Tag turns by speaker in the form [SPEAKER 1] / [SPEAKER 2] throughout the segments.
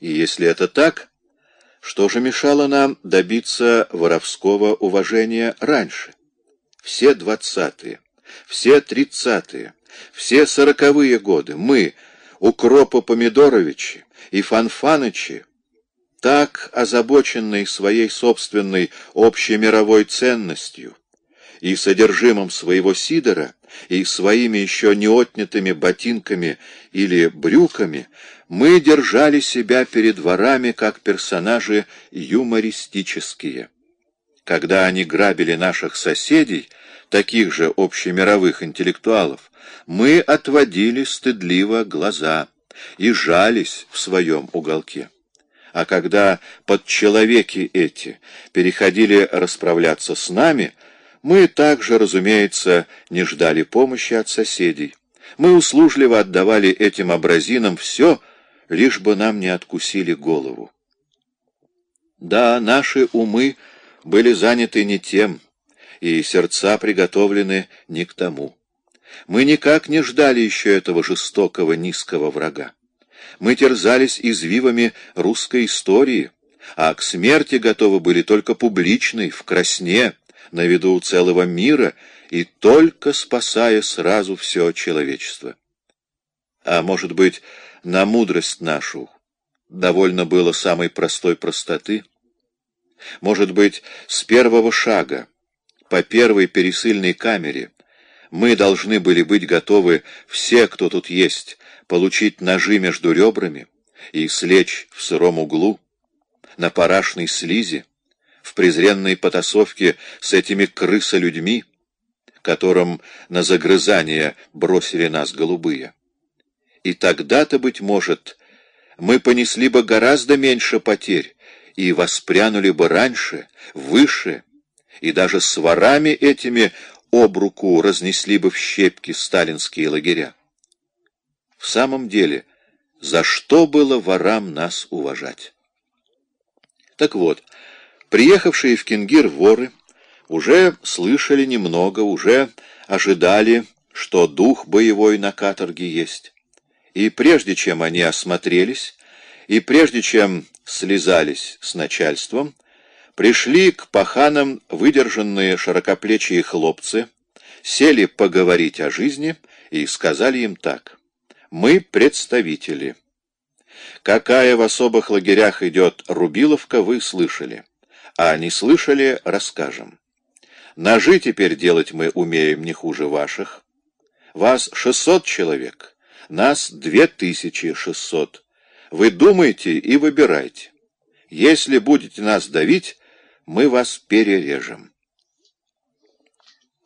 [SPEAKER 1] И если это так, что же мешало нам добиться воровского уважения раньше? Все двадцатые, все тридцатые, все сороковые годы мы, Укропа Помидоровичи и Фанфанычи, так озабоченные своей собственной общемировой ценностью и содержимым своего сидора, и своими еще неотнятыми ботинками или брюками, мы держали себя перед ворами как персонажи юмористические. Когда они грабили наших соседей, таких же общемировых интеллектуалов, мы отводили стыдливо глаза и жались в своем уголке. А когда подчеловеки эти переходили расправляться с нами, мы также, разумеется, не ждали помощи от соседей. Мы услужливо отдавали этим образинам все, лишь бы нам не откусили голову. Да, наши умы были заняты не тем, и сердца приготовлены не к тому. Мы никак не ждали еще этого жестокого низкого врага. Мы терзались извивами русской истории, а к смерти готовы были только публичной, в красне, на виду целого мира и только спасая сразу все человечество. А может быть, на мудрость нашу довольно было самой простой простоты? Может быть, с первого шага, по первой пересыльной камере, мы должны были быть готовы, все, кто тут есть, получить ножи между ребрами и слечь в сыром углу, на парашной слизи, в презренной потасовке с этими крысолюдьми, которым на загрызание бросили нас голубые. И тогда-то, быть может, мы понесли бы гораздо меньше потерь и воспрянули бы раньше, выше, и даже с ворами этими об руку разнесли бы в щепки сталинские лагеря. В самом деле, за что было ворам нас уважать? Так вот, Приехавшие в Кингир воры уже слышали немного, уже ожидали, что дух боевой на каторге есть. И прежде чем они осмотрелись, и прежде чем слезались с начальством, пришли к паханам выдержанные широкоплечие хлопцы, сели поговорить о жизни и сказали им так. «Мы представители. Какая в особых лагерях идет Рубиловка, вы слышали. А не слышали, расскажем. Ножи теперь делать мы умеем не хуже ваших. Вас шестьсот человек, нас две тысячи шестьсот. Вы думайте и выбирайте. Если будете нас давить, мы вас перережем.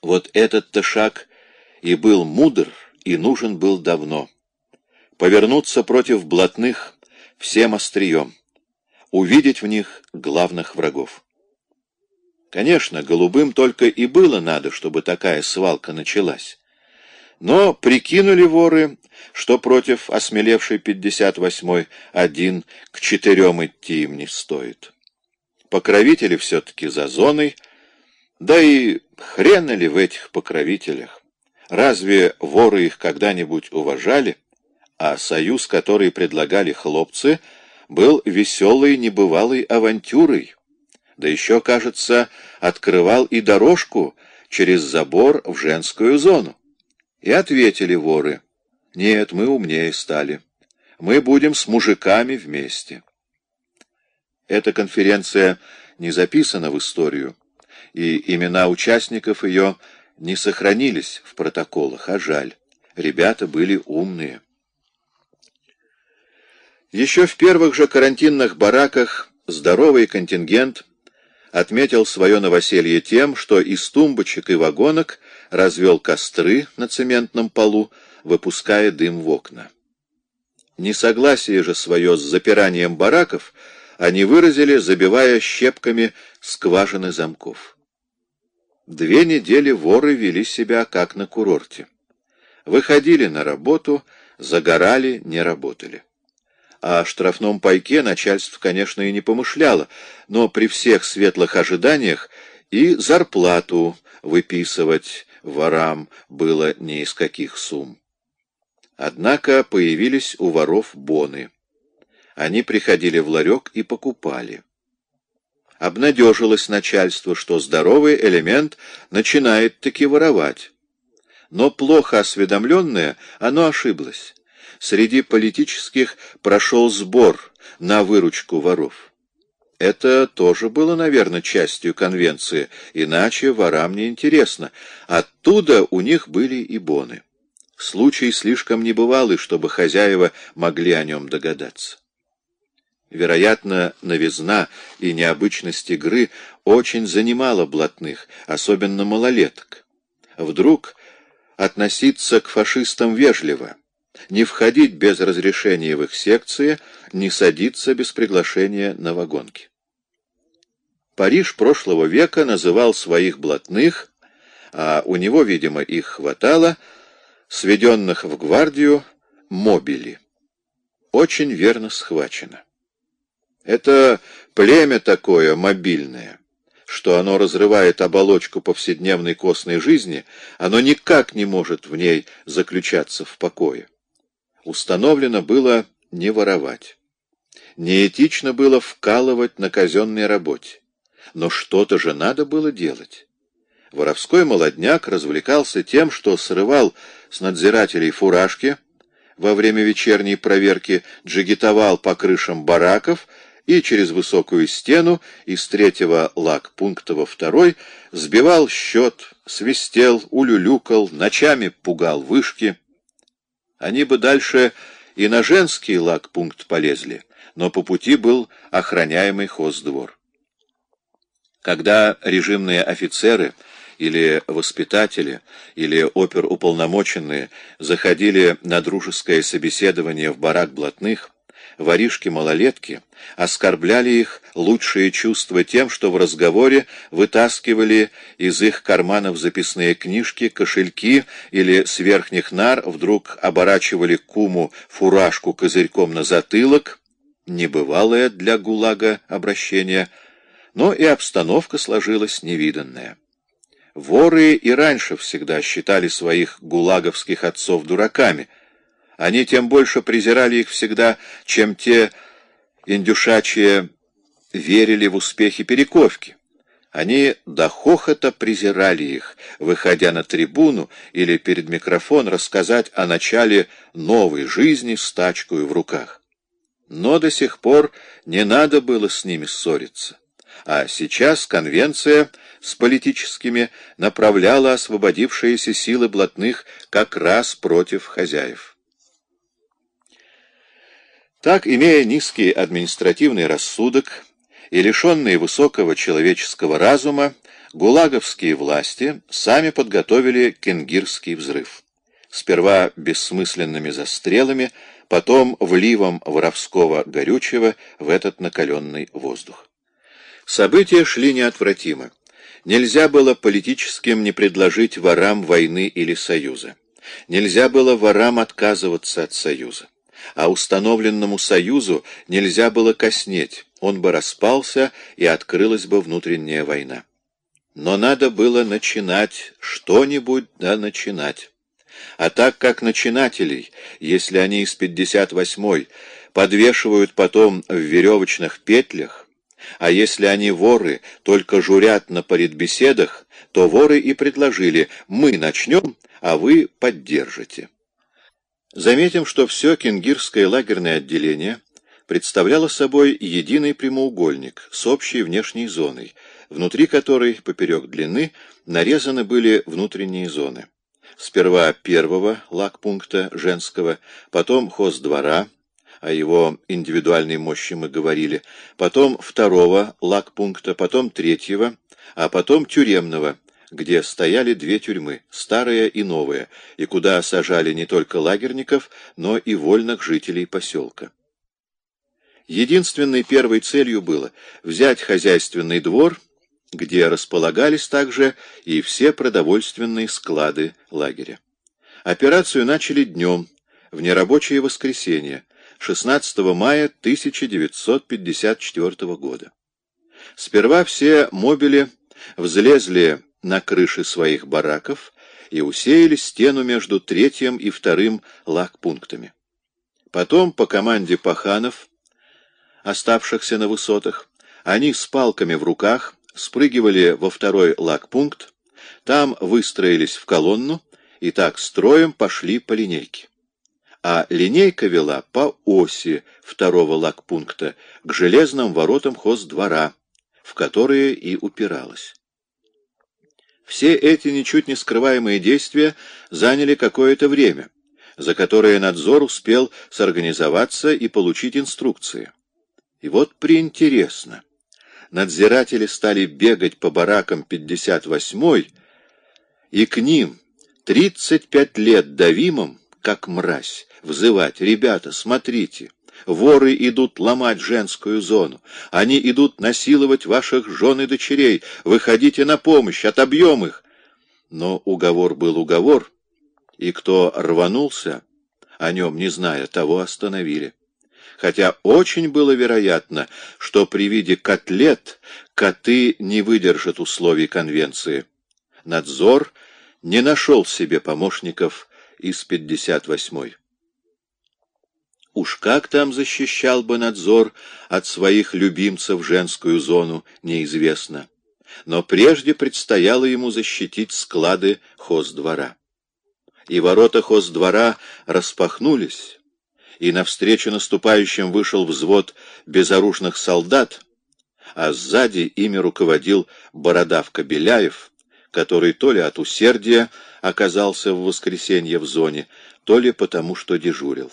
[SPEAKER 1] Вот этот-то шаг и был мудр, и нужен был давно. Повернуться против блатных всем острием увидеть в них главных врагов. Конечно, голубым только и было надо, чтобы такая свалка началась. Но прикинули воры, что против осмелевшей 58-й один к четырем идти им не стоит. Покровители все-таки за зоной, да и хрена ли в этих покровителях? Разве воры их когда-нибудь уважали? А союз, который предлагали хлопцы — был веселой небывалой авантюрой, да еще, кажется, открывал и дорожку через забор в женскую зону. И ответили воры, нет, мы умнее стали, мы будем с мужиками вместе. Эта конференция не записана в историю, и имена участников ее не сохранились в протоколах, а жаль. Ребята были умные. Еще в первых же карантинных бараках здоровый контингент отметил свое новоселье тем, что из тумбочек и вагонок развел костры на цементном полу, выпуская дым в окна. Несогласие же свое с запиранием бараков они выразили, забивая щепками скважины замков. Две недели воры вели себя как на курорте. Выходили на работу, загорали, не работали. О штрафном пайке начальство, конечно, и не помышляло, но при всех светлых ожиданиях и зарплату выписывать ворам было не из каких сумм. Однако появились у воров боны. Они приходили в ларек и покупали. Обнадежилось начальство, что здоровый элемент начинает таки воровать. Но плохо осведомленное, оно ошиблось. Среди политических прошел сбор на выручку воров. Это тоже было, наверное, частью конвенции, иначе ворам не интересно. Оттуда у них были и боны. Случай слишком небывалый, чтобы хозяева могли о нем догадаться. Вероятно, новизна и необычность игры очень занимала блатных, особенно малолеток. Вдруг относиться к фашистам вежливо, не входить без разрешения в их секции, не садиться без приглашения на вагонки. Париж прошлого века называл своих блатных, а у него, видимо, их хватало, сведенных в гвардию, мобили. Очень верно схвачено. Это племя такое мобильное, что оно разрывает оболочку повседневной костной жизни, оно никак не может в ней заключаться в покое. Установлено было не воровать. Неэтично было вкалывать на казенной работе. Но что-то же надо было делать. Воровской молодняк развлекался тем, что срывал с надзирателей фуражки, во время вечерней проверки джигитовал по крышам бараков и через высокую стену из третьего лагпункта во второй сбивал счет, свистел, улюлюкал, ночами пугал вышки. Они бы дальше и на женский лагпункт полезли, но по пути был охраняемый хоздвор. Когда режимные офицеры или воспитатели, или оперуполномоченные заходили на дружеское собеседование в барак блатных, воришки-малолетки оскорбляли их лучшие чувства тем, что в разговоре вытаскивали из их карманов записные книжки, кошельки или с верхних нар вдруг оборачивали куму фуражку козырьком на затылок, небывалое для ГУЛАГа обращение – но и обстановка сложилась невиданная. Воры и раньше всегда считали своих гулаговских отцов дураками. Они тем больше презирали их всегда, чем те индюшачьи верили в успехи Перековки. Они до хохота презирали их, выходя на трибуну или перед микрофон рассказать о начале новой жизни с тачкой в руках. Но до сих пор не надо было с ними ссориться а сейчас конвенция с политическими направляла освободившиеся силы блатных как раз против хозяев. Так, имея низкий административный рассудок и лишенные высокого человеческого разума, гулаговские власти сами подготовили кенгирский взрыв. Сперва бессмысленными застрелами, потом вливом воровского горючего в этот накаленный воздух. События шли неотвратимо. Нельзя было политическим не предложить ворам войны или союза. Нельзя было ворам отказываться от союза. А установленному союзу нельзя было коснеть, он бы распался, и открылась бы внутренняя война. Но надо было начинать, что-нибудь да начинать. А так как начинателей, если они из 58-й, подвешивают потом в веревочных петлях, а если они воры, только журят на политбеседах, то воры и предложили «мы начнем, а вы поддержите». Заметим, что все кенгирское лагерное отделение представляло собой единый прямоугольник с общей внешней зоной, внутри которой, поперек длины, нарезаны были внутренние зоны. Сперва первого лагпункта женского, потом хоздвора, о его индивидуальной мощи мы говорили, потом второго лагпункта, потом третьего, а потом тюремного, где стояли две тюрьмы, старая и новая, и куда сажали не только лагерников, но и вольных жителей поселка. Единственной первой целью было взять хозяйственный двор, где располагались также и все продовольственные склады лагеря. Операцию начали днем, в нерабочее воскресенье, 16 мая 1954 года. Сперва все мобили взлезли на крыши своих бараков и усеяли стену между третьим и вторым лагпунктами. Потом по команде Паханов оставшихся на высотах, они с палками в руках спрыгивали во второй лагпункт, там выстроились в колонну и так строем пошли по линейке. А линейка вела по оси второго лагпункта к железным воротам хоздвора, в которые и упиралась. Все эти ничуть не скрываемые действия заняли какое-то время, за которое надзор успел сорганизоваться и получить инструкции. И вот приинтересно. Надзиратели стали бегать по баракам 58-й, и к ним, 35 лет давимым, как мразь, взывать, «Ребята, смотрите!» Воры идут ломать женскую зону. Они идут насиловать ваших жен и дочерей. Выходите на помощь, отобьем их. Но уговор был уговор, и кто рванулся, о нем не зная, того остановили. Хотя очень было вероятно, что при виде котлет коты не выдержат условий конвенции. Надзор не нашел себе помощников из 58-й. Уж как там защищал бы надзор от своих любимцев женскую зону, неизвестно. Но прежде предстояло ему защитить склады хоздвора. И ворота хоздвора распахнулись, и навстречу наступающим вышел взвод безоружных солдат, а сзади ими руководил бородавка Беляев, который то ли от усердия оказался в воскресенье в зоне, то ли потому, что дежурил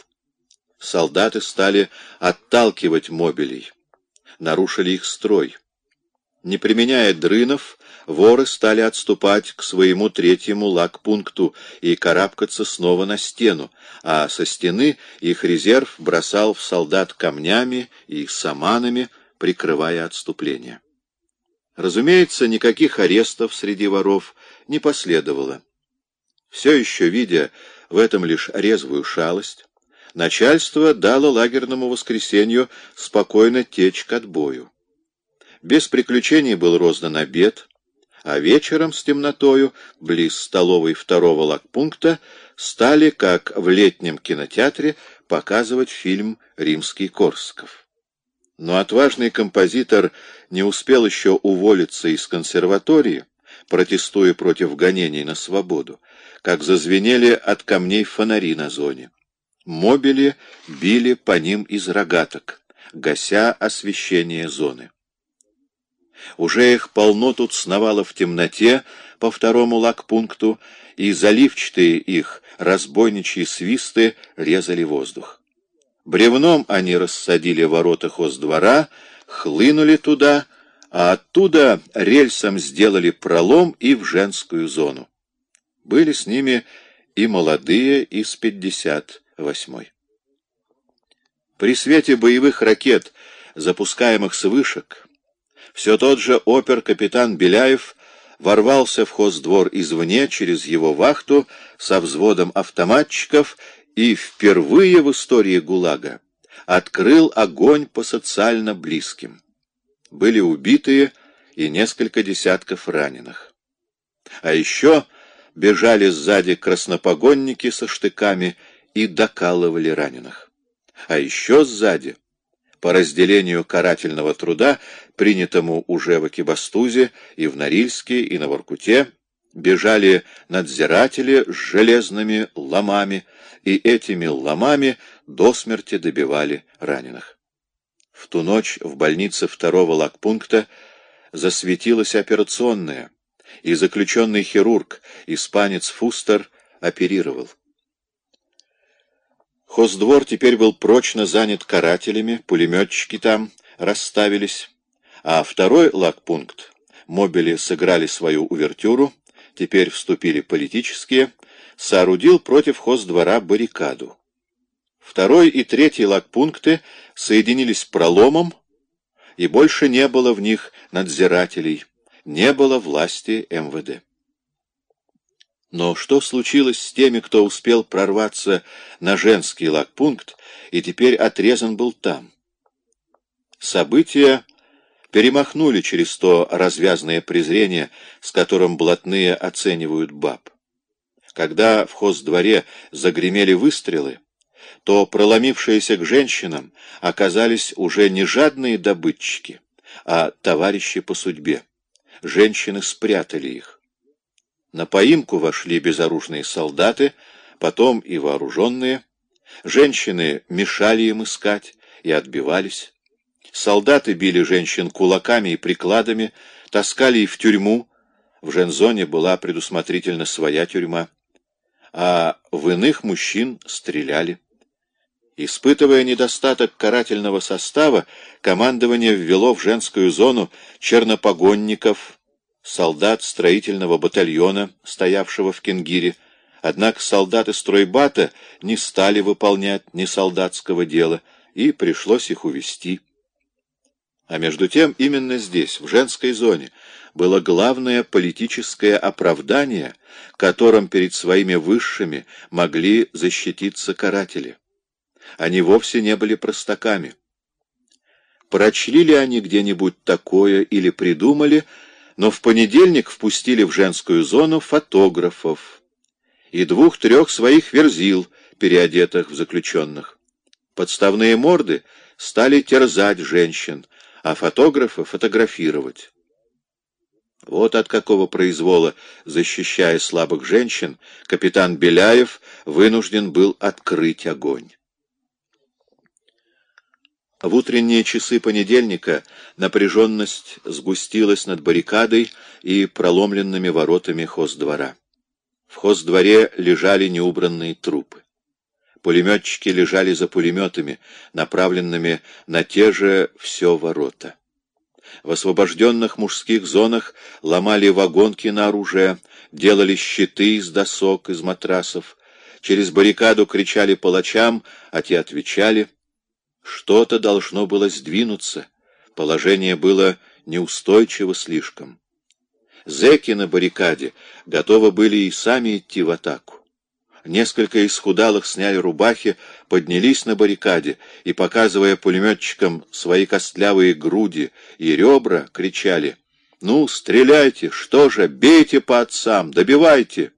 [SPEAKER 1] солдаты стали отталкивать мобилей, нарушили их строй. Не применяя дрынов, воры стали отступать к своему третьему лагпункту и карабкаться снова на стену, а со стены их резерв бросал в солдат камнями и саманами, прикрывая отступление. Разумеется, никаких арестов среди воров не последовало. Все еще видя в этом лишь резвую шалость, Начальство дало лагерному воскресенью спокойно течь к отбою. Без приключений был роздан обед, а вечером с темнотою, близ столовой второго лагпункта, стали, как в летнем кинотеатре, показывать фильм «Римский Корсков». Но отважный композитор не успел еще уволиться из консерватории, протестуя против гонений на свободу, как зазвенели от камней фонари на зоне. Мобили били по ним из рогаток, гася освещение зоны. Уже их полно тут сновало в темноте по второму лагпункту, и заливчатые их разбойничьи свисты резали воздух. Бревном они рассадили ворота хоздвора, хлынули туда, а оттуда рельсом сделали пролом и в женскую зону. Были с ними и молодые из пятьдесят восьмой. При свете боевых ракет, запускаемых с вышек, все тот же опер-капитан Беляев ворвался в хоздвор извне через его вахту со взводом автоматчиков и впервые в истории ГУЛАГа открыл огонь по социально близким. Были убитые и несколько десятков раненых. А еще бежали сзади краснопогонники со штыками и докалывали раненых. А еще сзади, по разделению карательного труда, принятому уже в Акибастузе и в Норильске и на Воркуте, бежали надзиратели с железными ломами, и этими ломами до смерти добивали раненых. В ту ночь в больнице второго лагпункта засветилась операционная, и заключенный хирург, испанец Фустер, оперировал. Хоздвор теперь был прочно занят карателями, пулеметчики там расставились, а второй лагпункт, мобили сыграли свою увертюру, теперь вступили политические, соорудил против хоздвора баррикаду. Второй и третий лагпункты соединились проломом, и больше не было в них надзирателей, не было власти МВД. Но что случилось с теми, кто успел прорваться на женский лагпункт и теперь отрезан был там? События перемахнули через то развязное презрение, с которым блатные оценивают баб. Когда в хоздворе загремели выстрелы, то проломившиеся к женщинам оказались уже не жадные добытчики, а товарищи по судьбе. Женщины спрятали их. На поимку вошли безоружные солдаты, потом и вооруженные. Женщины мешали им искать и отбивались. Солдаты били женщин кулаками и прикладами, таскали их в тюрьму. В жензоне была предусмотрительно своя тюрьма. А в иных мужчин стреляли. Испытывая недостаток карательного состава, командование ввело в женскую зону чернопогонников, солдат строительного батальона, стоявшего в Кенгире, однако солдаты стройбата не стали выполнять ни солдатского дела, и пришлось их увести. А между тем именно здесь, в женской зоне, было главное политическое оправдание, которым перед своими высшими могли защититься каратели. Они вовсе не были простаками. Прочли ли они где-нибудь такое или придумали, но в понедельник впустили в женскую зону фотографов и двух-трех своих верзил, переодетых в заключенных. Подставные морды стали терзать женщин, а фотографы фотографировать. Вот от какого произвола, защищая слабых женщин, капитан Беляев вынужден был открыть огонь. В утренние часы понедельника напряженность сгустилась над баррикадой и проломленными воротами хоздвора. В хоздворе лежали неубранные трупы. Пулеметчики лежали за пулеметами, направленными на те же все ворота. В освобожденных мужских зонах ломали вагонки на оружие, делали щиты из досок, из матрасов. Через баррикаду кричали палачам, а те отвечали. Что-то должно было сдвинуться. Положение было неустойчиво слишком. Зеки на баррикаде готовы были и сами идти в атаку. Несколько исхудалых сняли рубахи, поднялись на баррикаде и, показывая пулеметчикам свои костлявые груди и ребра, кричали «Ну, стреляйте! Что же, бейте по отцам! Добивайте!»